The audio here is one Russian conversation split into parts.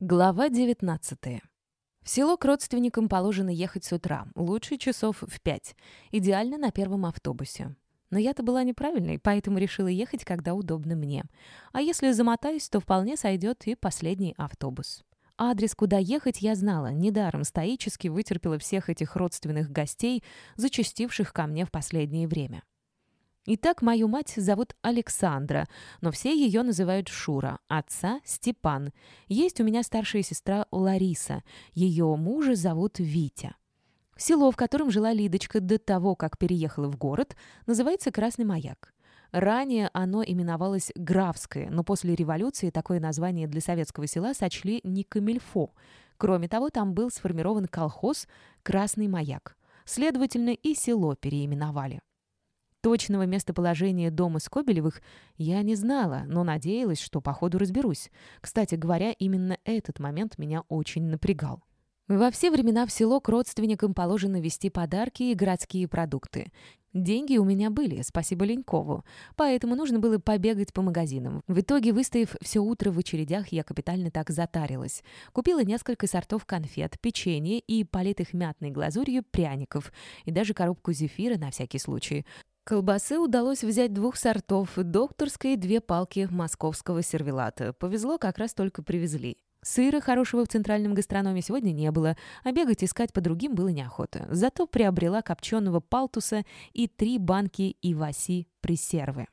Глава 19. В село к родственникам положено ехать с утра, лучше часов в пять, идеально на первом автобусе. Но я-то была неправильной, поэтому решила ехать, когда удобно мне. А если замотаюсь, то вполне сойдет и последний автобус. Адрес, куда ехать, я знала. Недаром стоически вытерпела всех этих родственных гостей, зачастивших ко мне в последнее время. Итак, мою мать зовут Александра, но все ее называют Шура, отца — Степан. Есть у меня старшая сестра Лариса, ее мужа зовут Витя. Село, в котором жила Лидочка до того, как переехала в город, называется Красный Маяк. Ранее оно именовалось Графское, но после революции такое название для советского села сочли не камильфо. Кроме того, там был сформирован колхоз «Красный маяк». Следовательно, и село переименовали. Точного местоположения дома Скобелевых я не знала, но надеялась, что по ходу разберусь. Кстати говоря, именно этот момент меня очень напрягал. Во все времена в село к родственникам положено вести подарки и городские продукты. Деньги у меня были, спасибо Ленькову, поэтому нужно было побегать по магазинам. В итоге, выстояв все утро в очередях, я капитально так затарилась. Купила несколько сортов конфет, печенье и политых мятной глазурью пряников, и даже коробку зефира на всякий случай. Колбасы удалось взять двух сортов, докторской и две палки московского сервелата. Повезло, как раз только привезли. Сыра хорошего в центральном гастрономе сегодня не было, а бегать искать по другим было неохота. Зато приобрела копченого палтуса и три банки иваси пресервы.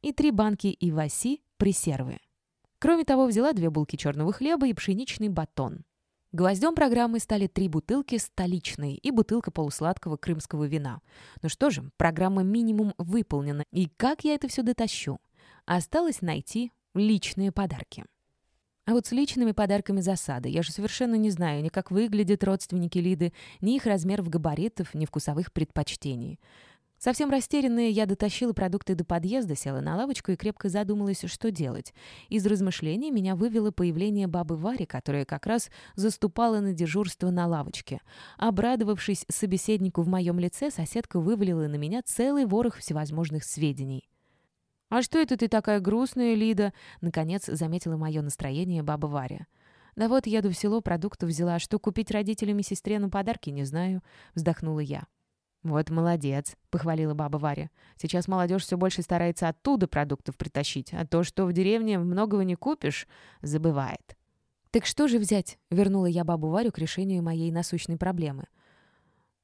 И три банки иваси пресервы. Кроме того, взяла две булки черного хлеба и пшеничный батон. Гвоздем программы стали три бутылки столичной и бутылка полусладкого крымского вина. Ну что же, программа минимум выполнена. И как я это все дотащу? Осталось найти личные подарки. А вот с личными подарками засада. Я же совершенно не знаю ни как выглядят родственники Лиды, ни их размеров габаритов, ни вкусовых предпочтений. Совсем растерянная, я дотащила продукты до подъезда, села на лавочку и крепко задумалась, что делать. Из размышлений меня вывело появление бабы Вари, которая как раз заступала на дежурство на лавочке. Обрадовавшись собеседнику в моем лице, соседка вывалила на меня целый ворох всевозможных сведений. «А что это ты такая грустная, Лида?» Наконец заметила мое настроение баба Варя. «Да вот еду в село, продуктов взяла. Что купить родителям и сестре на подарки, не знаю», — вздохнула я. «Вот молодец», — похвалила баба Варя. «Сейчас молодежь все больше старается оттуда продуктов притащить, а то, что в деревне многого не купишь, забывает». «Так что же взять?» — вернула я бабу Варю к решению моей насущной проблемы.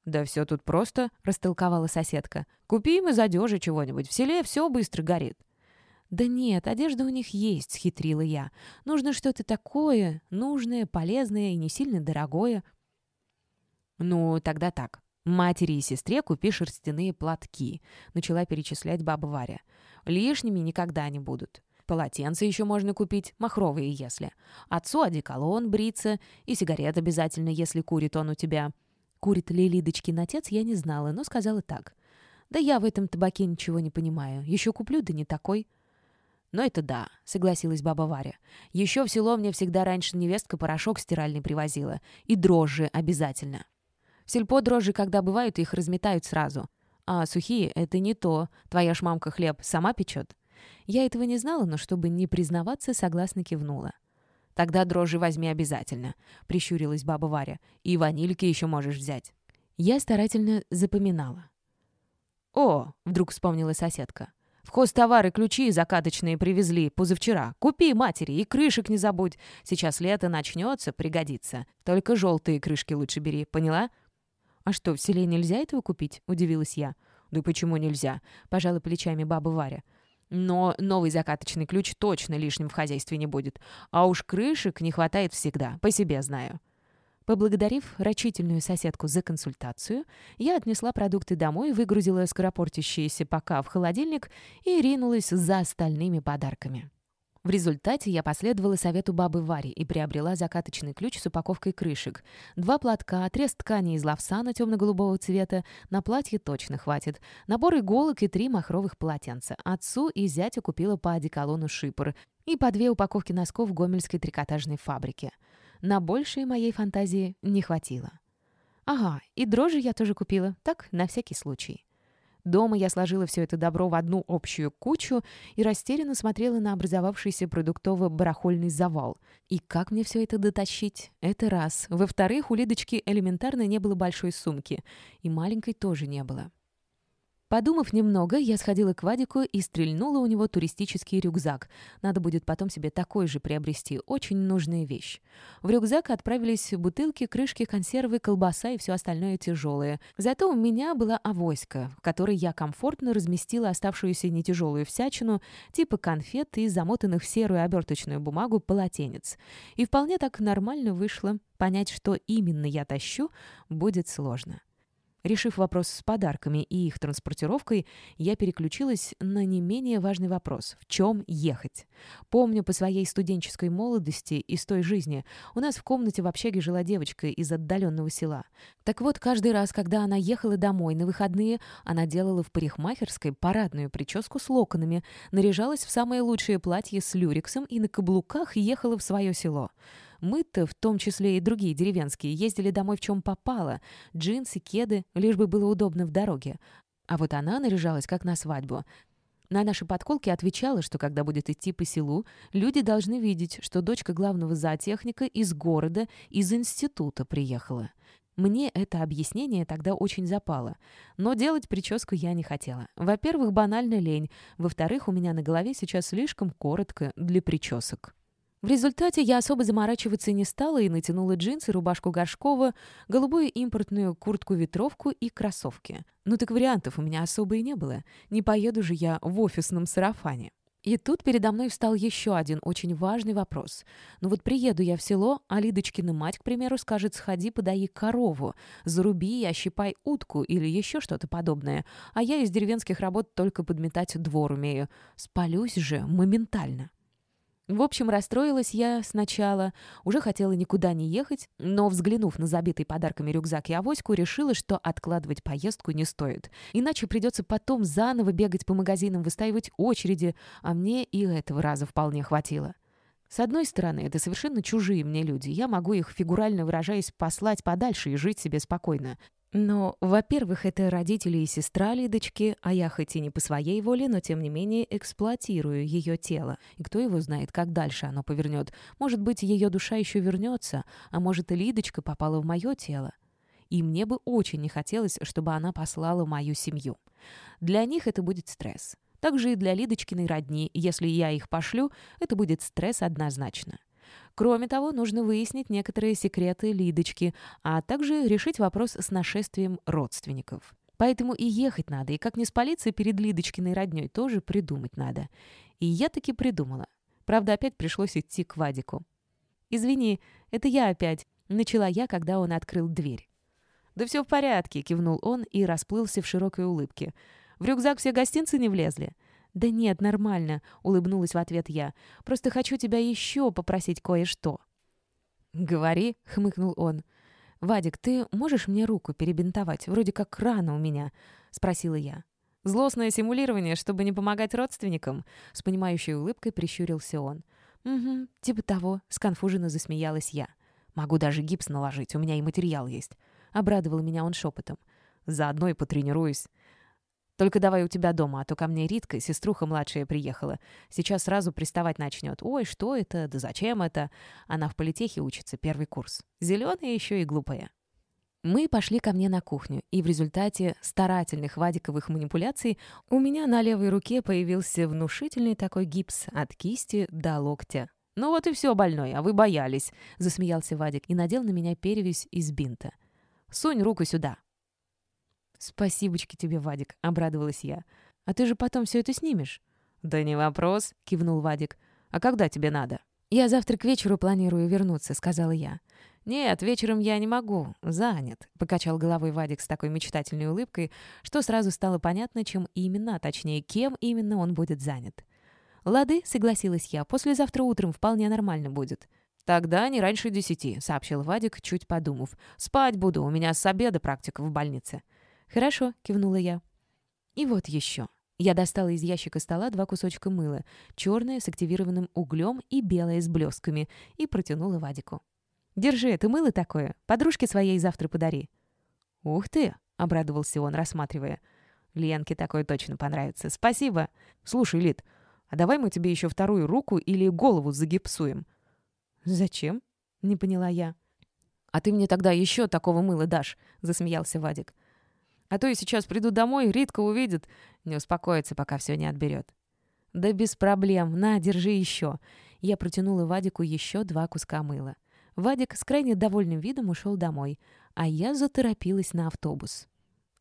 «Да все тут просто», — растолковала соседка. «Купи им из одежи чего-нибудь, в селе все быстро горит». «Да нет, одежда у них есть», — схитрила я. «Нужно что-то такое, нужное, полезное и не сильно дорогое». «Ну, тогда так. «Матери и сестре купи шерстяные платки», — начала перечислять баба Варя. «Лишними никогда не будут. Полотенца еще можно купить, махровые если. Отцу одеколон бриться, и сигарет обязательно, если курит он у тебя». Курит ли Лидочкин отец, я не знала, но сказала так. «Да я в этом табаке ничего не понимаю. Еще куплю, да не такой». «Ну это да», — согласилась баба Варя. «Еще в село мне всегда раньше невестка порошок стиральный привозила. И дрожжи обязательно». Сельпо дрожжи, когда бывают, их разметают сразу. А сухие — это не то. Твоя ж мамка хлеб сама печет. Я этого не знала, но чтобы не признаваться, согласно кивнула. «Тогда дрожжи возьми обязательно», — прищурилась баба Варя. «И ванильки еще можешь взять». Я старательно запоминала. «О!» — вдруг вспомнила соседка. «В хозтовары ключи закаточные привезли позавчера. Купи матери и крышек не забудь. Сейчас лето начнется, пригодится. Только желтые крышки лучше бери, поняла?» «А что, в селе нельзя этого купить?» — удивилась я. «Да почему нельзя?» — пожала плечами баба Варя. «Но новый закаточный ключ точно лишним в хозяйстве не будет. А уж крышек не хватает всегда, по себе знаю». Поблагодарив рачительную соседку за консультацию, я отнесла продукты домой, выгрузила скоропортящиеся пока в холодильник и ринулась за остальными подарками. В результате я последовала совету бабы Вари и приобрела закаточный ключ с упаковкой крышек. Два платка, отрез ткани из лавсана темно-голубого цвета, на платье точно хватит, набор иголок и три махровых полотенца. Отцу и зятю купила по одеколону шипр и по две упаковки носков в гомельской трикотажной фабрике. На большее моей фантазии не хватило. Ага, и дрожжи я тоже купила, так, на всякий случай. Дома я сложила все это добро в одну общую кучу и растерянно смотрела на образовавшийся продуктово-барахольный завал. И как мне все это дотащить? Это раз. Во-вторых, у Лидочки элементарно не было большой сумки. И маленькой тоже не было. Подумав немного, я сходила к Вадику и стрельнула у него туристический рюкзак. Надо будет потом себе такой же приобрести. Очень нужная вещь. В рюкзак отправились бутылки, крышки, консервы, колбаса и все остальное тяжелое. Зато у меня была авоська, в которой я комфортно разместила оставшуюся нетяжелую всячину, типа конфет и замотанных в серую оберточную бумагу полотенец. И вполне так нормально вышло. Понять, что именно я тащу, будет сложно. Решив вопрос с подарками и их транспортировкой, я переключилась на не менее важный вопрос — в чем ехать? Помню по своей студенческой молодости и с той жизни, у нас в комнате в общаге жила девочка из отдаленного села. Так вот, каждый раз, когда она ехала домой на выходные, она делала в парикмахерской парадную прическу с локонами, наряжалась в самое лучшее платье с люрексом и на каблуках ехала в свое село. Мы-то, в том числе и другие деревенские, ездили домой в чем попало. Джинсы, кеды, лишь бы было удобно в дороге. А вот она наряжалась как на свадьбу. На наши подколки отвечала, что когда будет идти по селу, люди должны видеть, что дочка главного зоотехника из города, из института приехала. Мне это объяснение тогда очень запало. Но делать прическу я не хотела. Во-первых, банально лень. Во-вторых, у меня на голове сейчас слишком коротко для причесок. В результате я особо заморачиваться не стала и натянула джинсы, рубашку Горшкова, голубую импортную куртку-ветровку и кроссовки. Ну так вариантов у меня особо и не было. Не поеду же я в офисном сарафане. И тут передо мной встал еще один очень важный вопрос. Ну вот приеду я в село, а Лидочкина мать, к примеру, скажет «сходи, подай корову, заруби и ощипай утку» или еще что-то подобное, а я из деревенских работ только подметать двор умею. Спалюсь же моментально. В общем, расстроилась я сначала, уже хотела никуда не ехать, но, взглянув на забитый подарками рюкзак и авоську, решила, что откладывать поездку не стоит. Иначе придется потом заново бегать по магазинам, выстаивать очереди, а мне и этого раза вполне хватило. С одной стороны, это совершенно чужие мне люди. Я могу их, фигурально выражаясь, послать подальше и жить себе спокойно. Но, во-первых, это родители и сестра Лидочки, а я хоть и не по своей воле, но тем не менее эксплуатирую ее тело. И кто его знает, как дальше оно повернет. Может быть, ее душа еще вернется, а может и Лидочка попала в мое тело. И мне бы очень не хотелось, чтобы она послала мою семью. Для них это будет стресс. Также и для Лидочкиной родни, если я их пошлю, это будет стресс однозначно. Кроме того, нужно выяснить некоторые секреты Лидочки, а также решить вопрос с нашествием родственников. Поэтому и ехать надо, и как не спалиться перед Лидочкиной роднёй тоже придумать надо. И я таки придумала. Правда, опять пришлось идти к Вадику. «Извини, это я опять», — начала я, когда он открыл дверь. «Да все в порядке», — кивнул он и расплылся в широкой улыбке. «В рюкзак все гостинцы не влезли?» «Да нет, нормально», — улыбнулась в ответ я. «Просто хочу тебя еще попросить кое-что». «Говори», — хмыкнул он. «Вадик, ты можешь мне руку перебинтовать? Вроде как рана у меня», — спросила я. «Злостное симулирование, чтобы не помогать родственникам?» С понимающей улыбкой прищурился он. «Угу, типа того», — сконфуженно засмеялась я. «Могу даже гипс наложить, у меня и материал есть». Обрадовал меня он шепотом. «Заодно и потренируюсь». Только давай у тебя дома, а то ко мне Ритка, сеструха младшая, приехала. Сейчас сразу приставать начнет. Ой, что это? Да зачем это? Она в политехе учится, первый курс. Зеленая еще и глупая. Мы пошли ко мне на кухню, и в результате старательных вадиковых манипуляций у меня на левой руке появился внушительный такой гипс от кисти до локтя. «Ну вот и все, больной, а вы боялись», — засмеялся Вадик и надел на меня перевязь из бинта. «Сунь руку сюда», «Спасибочки тебе, Вадик», — обрадовалась я. «А ты же потом все это снимешь?» «Да не вопрос», — кивнул Вадик. «А когда тебе надо?» «Я завтра к вечеру планирую вернуться», — сказала я. «Нет, вечером я не могу. Занят», — покачал головой Вадик с такой мечтательной улыбкой, что сразу стало понятно, чем именно, а точнее, кем именно он будет занят. «Лады», — согласилась я, — «послезавтра утром вполне нормально будет». «Тогда не раньше десяти», — сообщил Вадик, чуть подумав. «Спать буду, у меня с обеда практика в больнице». «Хорошо», — кивнула я. «И вот еще». Я достала из ящика стола два кусочка мыла, черное с активированным углем и белое с блесками, и протянула Вадику. «Держи, это мыло такое. Подружке своей завтра подари». «Ух ты!» — обрадовался он, рассматривая. Ленке такое точно понравится. Спасибо. Слушай, Лид, а давай мы тебе еще вторую руку или голову загипсуем. Зачем? Не поняла я. А ты мне тогда еще такого мыла дашь, засмеялся Вадик. А то я сейчас приду домой, Ритка увидит, не успокоится, пока все не отберет. «Да без проблем. На, держи еще». Я протянула Вадику еще два куска мыла. Вадик с крайне довольным видом ушел домой, а я заторопилась на автобус.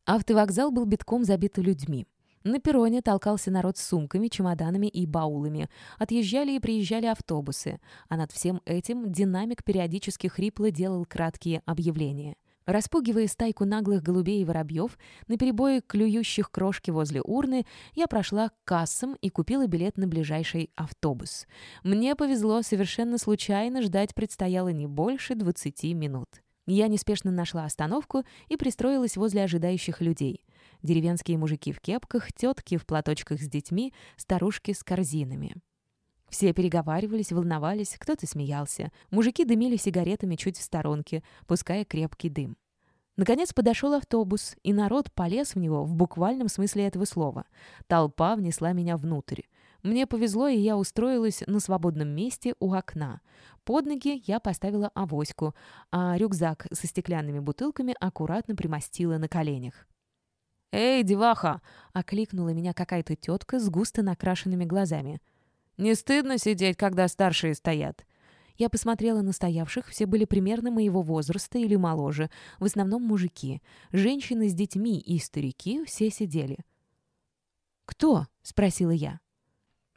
Автовокзал был битком забит людьми. На перроне толкался народ с сумками, чемоданами и баулами. Отъезжали и приезжали автобусы, а над всем этим динамик периодически хрипло делал краткие объявления. Распугивая стайку наглых голубей и воробьев, наперебой клюющих крошки возле урны, я прошла к кассам и купила билет на ближайший автобус. Мне повезло, совершенно случайно ждать предстояло не больше 20 минут. Я неспешно нашла остановку и пристроилась возле ожидающих людей. Деревенские мужики в кепках, тетки в платочках с детьми, старушки с корзинами. Все переговаривались, волновались, кто-то смеялся. Мужики дымили сигаретами чуть в сторонке, пуская крепкий дым. Наконец подошел автобус, и народ полез в него в буквальном смысле этого слова. Толпа внесла меня внутрь. Мне повезло, и я устроилась на свободном месте у окна. Под ноги я поставила авоську, а рюкзак со стеклянными бутылками аккуратно примостила на коленях. «Эй, деваха!» — окликнула меня какая-то тетка с густо накрашенными глазами — не стыдно сидеть, когда старшие стоят?» Я посмотрела на стоявших, все были примерно моего возраста или моложе, в основном мужики. Женщины с детьми и старики все сидели. «Кто?» — спросила я.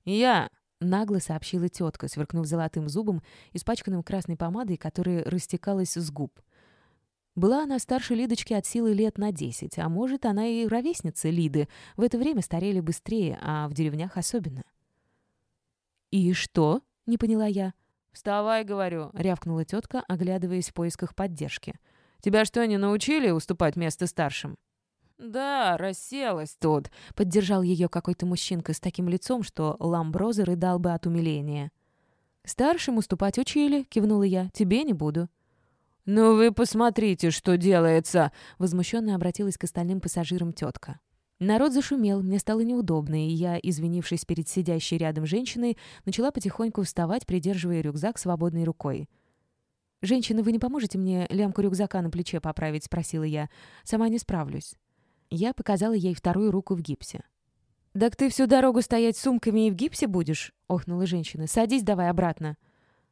«Я», — нагло сообщила тетка, сверкнув золотым зубом, испачканным красной помадой, которая растекалась с губ. Была она старше Лидочки от силы лет на десять, а может, она и ровесница Лиды. В это время старели быстрее, а в деревнях особенно. «И что?» — не поняла я. «Вставай, — говорю», — рявкнула тетка, оглядываясь в поисках поддержки. «Тебя что, не научили уступать место старшим?» «Да, расселась тут», — поддержал ее какой-то мужчинка с таким лицом, что Ламброза рыдал бы от умиления. «Старшим уступать учили», — кивнула я. «Тебе не буду». «Ну вы посмотрите, что делается!» — возмущенно обратилась к остальным пассажирам тетка. Народ зашумел, мне стало неудобно, и я, извинившись перед сидящей рядом женщиной, начала потихоньку вставать, придерживая рюкзак свободной рукой. «Женщина, вы не поможете мне лямку рюкзака на плече поправить?» — спросила я. «Сама не справлюсь». Я показала ей вторую руку в гипсе. «Так ты всю дорогу стоять сумками и в гипсе будешь?» — охнула женщина. «Садись давай обратно».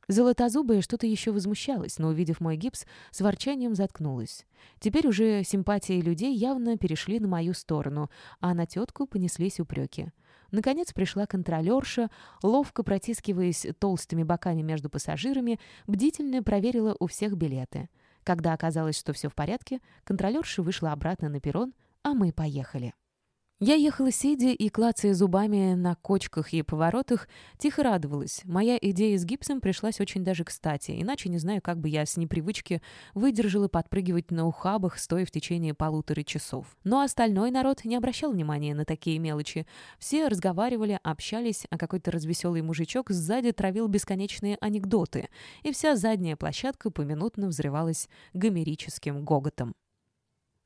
Золотозубая что-то еще возмущалась, но, увидев мой гипс, с ворчанием заткнулась. Теперь уже симпатии людей явно перешли на мою сторону, а на тетку понеслись упреки. Наконец пришла контролерша, ловко протискиваясь толстыми боками между пассажирами, бдительно проверила у всех билеты. Когда оказалось, что все в порядке, контролерша вышла обратно на перрон, а мы поехали. Я ехала сидя и, клацая зубами на кочках и поворотах, тихо радовалась. Моя идея с гипсом пришлась очень даже кстати, иначе не знаю, как бы я с непривычки выдержала подпрыгивать на ухабах, стоя в течение полутора часов. Но остальной народ не обращал внимания на такие мелочи. Все разговаривали, общались, а какой-то развеселый мужичок сзади травил бесконечные анекдоты, и вся задняя площадка поминутно взрывалась гомерическим гоготом.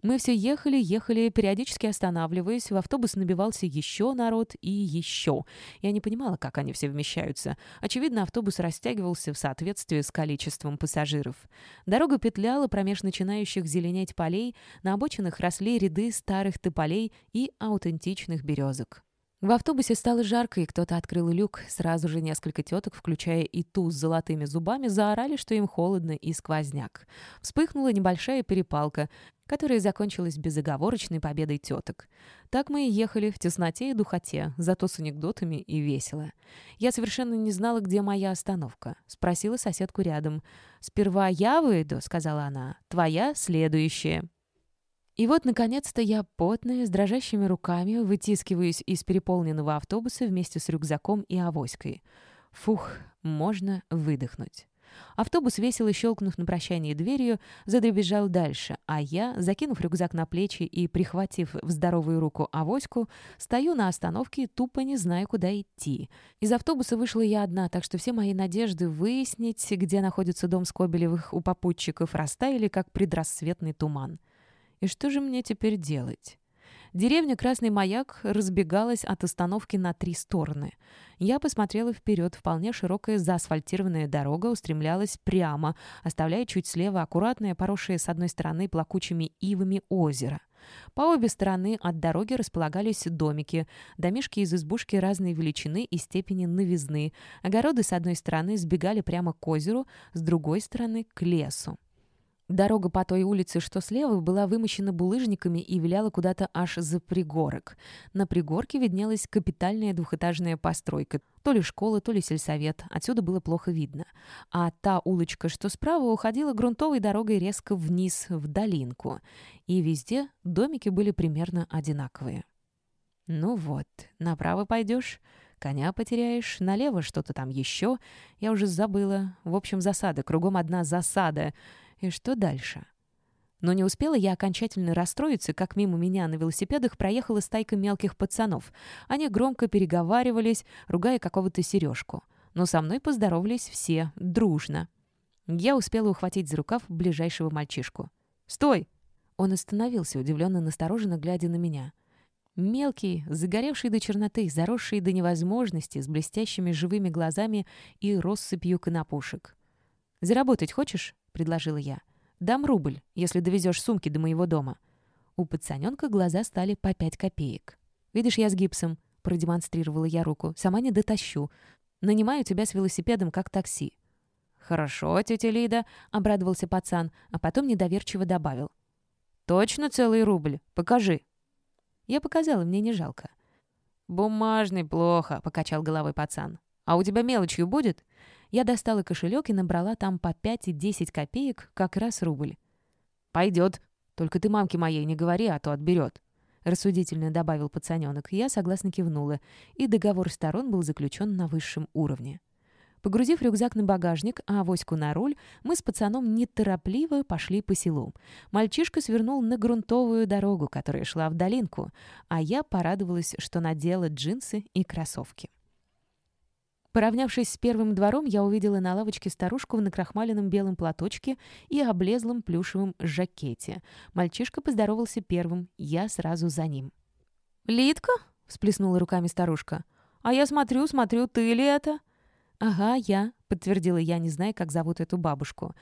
Мы все ехали, ехали, периодически останавливаясь. В автобус набивался еще народ и еще. Я не понимала, как они все вмещаются. Очевидно, автобус растягивался в соответствии с количеством пассажиров. Дорога петляла промеж начинающих зеленеть полей, на обочинах росли ряды старых тополей и аутентичных березок. В автобусе стало жарко, и кто-то открыл люк. Сразу же несколько теток, включая и ту с золотыми зубами, заорали, что им холодно и сквозняк. Вспыхнула небольшая перепалка, которая закончилась безоговорочной победой теток. Так мы и ехали в тесноте и духоте, зато с анекдотами и весело. Я совершенно не знала, где моя остановка. Спросила соседку рядом. «Сперва я выйду», — сказала она. «Твоя следующая». И вот, наконец-то, я потная, с дрожащими руками, вытискиваюсь из переполненного автобуса вместе с рюкзаком и авоськой. Фух, можно выдохнуть. Автобус, весело щелкнув на прощание дверью, задребезжал дальше, а я, закинув рюкзак на плечи и прихватив в здоровую руку авоську, стою на остановке, тупо не знаю, куда идти. Из автобуса вышла я одна, так что все мои надежды выяснить, где находится дом Скобелевых у попутчиков, растаяли, как предрассветный туман. И что же мне теперь делать? Деревня Красный Маяк разбегалась от остановки на три стороны. Я посмотрела вперед. Вполне широкая заасфальтированная дорога устремлялась прямо, оставляя чуть слева аккуратное, поросшее с одной стороны плакучими ивами озеро. По обе стороны от дороги располагались домики, домишки из избушки разной величины и степени новизны. Огороды с одной стороны сбегали прямо к озеру, с другой стороны — к лесу. Дорога по той улице, что слева, была вымощена булыжниками и виляла куда-то аж за пригорок. На пригорке виднелась капитальная двухэтажная постройка. То ли школа, то ли сельсовет. Отсюда было плохо видно. А та улочка, что справа, уходила грунтовой дорогой резко вниз, в долинку. И везде домики были примерно одинаковые. «Ну вот, направо пойдешь, коня потеряешь, налево что-то там еще. Я уже забыла. В общем, засада, кругом одна засада». И что дальше? Но не успела я окончательно расстроиться, как мимо меня на велосипедах проехала стайка мелких пацанов. Они громко переговаривались, ругая какого-то сережку. Но со мной поздоровались все, дружно. Я успела ухватить за рукав ближайшего мальчишку. «Стой!» Он остановился, удивленно настороженно глядя на меня. Мелкий, загоревший до черноты, заросший до невозможности, с блестящими живыми глазами и россыпью конопушек. «Заработать хочешь?» — предложила я. «Дам рубль, если довезешь сумки до моего дома». У пацаненка глаза стали по пять копеек. «Видишь, я с гипсом», — продемонстрировала я руку. «Сама не дотащу. Нанимаю тебя с велосипедом как такси». «Хорошо, тетя Лида», — обрадовался пацан, а потом недоверчиво добавил. «Точно целый рубль? Покажи». Я показала, мне не жалко. «Бумажный плохо», — покачал головой пацан. «А у тебя мелочью будет?» Я достала кошелек и набрала там по 5 и 10 копеек, как раз рубль. «Пойдет. Только ты мамке моей не говори, а то отберет», — рассудительно добавил пацаненок. Я согласно кивнула, и договор сторон был заключен на высшем уровне. Погрузив рюкзак на багажник, а авоську на руль, мы с пацаном неторопливо пошли по селу. Мальчишка свернул на грунтовую дорогу, которая шла в долинку, а я порадовалась, что надела джинсы и кроссовки. Поравнявшись с первым двором, я увидела на лавочке старушку в накрахмаленном белом платочке и облезлом плюшевом жакете. Мальчишка поздоровался первым, я сразу за ним. «Литка?» — всплеснула руками старушка. «А я смотрю, смотрю, ты ли это?» «Ага, я», — подтвердила я, не зная, как зовут эту бабушку.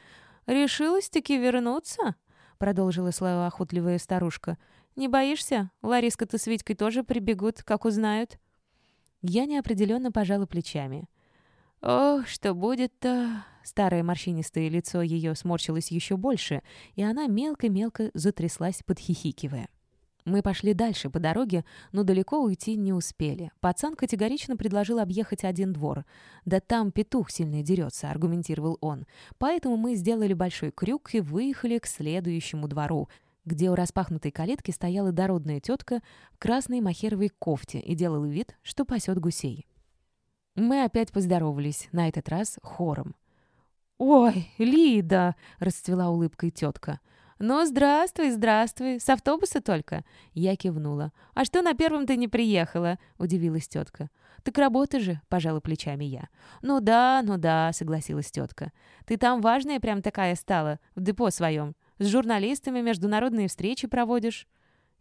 «Решилась-таки вернуться?» — продолжила свою охотливая старушка. «Не боишься? Лариска-то с Витькой тоже прибегут, как узнают». Я неопределенно пожала плечами. «Ох, что будет-то...» Старое морщинистое лицо ее сморщилось еще больше, и она мелко-мелко затряслась, подхихикивая. Мы пошли дальше по дороге, но далеко уйти не успели. Пацан категорично предложил объехать один двор. «Да там петух сильно дерется», — аргументировал он. Поэтому мы сделали большой крюк и выехали к следующему двору — где у распахнутой калитки стояла дородная тетка в красной махеровой кофте и делала вид, что пасет гусей. Мы опять поздоровались, на этот раз хором. «Ой, Лида!» — расцвела улыбкой тетка. «Ну, здравствуй, здравствуй. С автобуса только?» Я кивнула. «А что на первом ты не приехала?» — удивилась тетка. «Так работа же», — пожала плечами я. «Ну да, ну да», — согласилась тетка. «Ты там важная прям такая стала, в депо своем. С журналистами международные встречи проводишь?»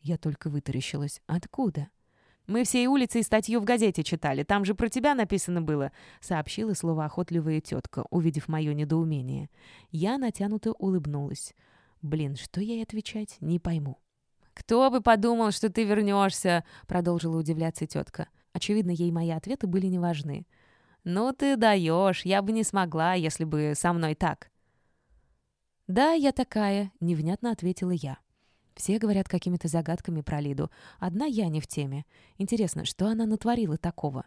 Я только вытаращилась. «Откуда?» «Мы всей улицей статью в газете читали. Там же про тебя написано было», — сообщила словоохотливая тетка, увидев мое недоумение. Я натянуто улыбнулась. «Блин, что ей отвечать? Не пойму». «Кто бы подумал, что ты вернешься?» — продолжила удивляться тетка. Очевидно, ей мои ответы были не важны. «Ну ты даешь, я бы не смогла, если бы со мной так». «Да, я такая», — невнятно ответила я. Все говорят какими-то загадками про Лиду. Одна я не в теме. Интересно, что она натворила такого?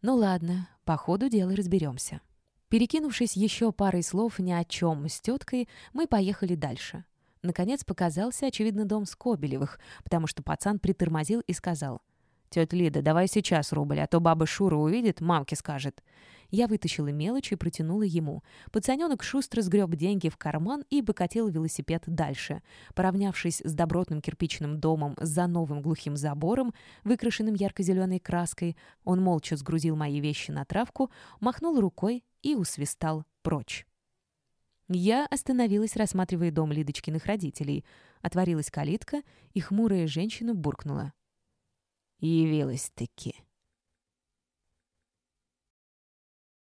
Ну ладно, по ходу дела разберемся. Перекинувшись еще парой слов ни о чем с теткой, мы поехали дальше. Наконец показался, очевидно, дом Скобелевых, потому что пацан притормозил и сказал. «Тетя Лида, давай сейчас рубль, а то баба Шура увидит, мамке скажет». Я вытащила мелочь и протянула ему. Пацаненок шустро сгреб деньги в карман и покатил велосипед дальше. Поравнявшись с добротным кирпичным домом за новым глухим забором, выкрашенным ярко-зеленой краской, он молча сгрузил мои вещи на травку, махнул рукой и усвистал прочь. Я остановилась, рассматривая дом Лидочкиных родителей. Отворилась калитка, и хмурая женщина буркнула. «Явилась-таки».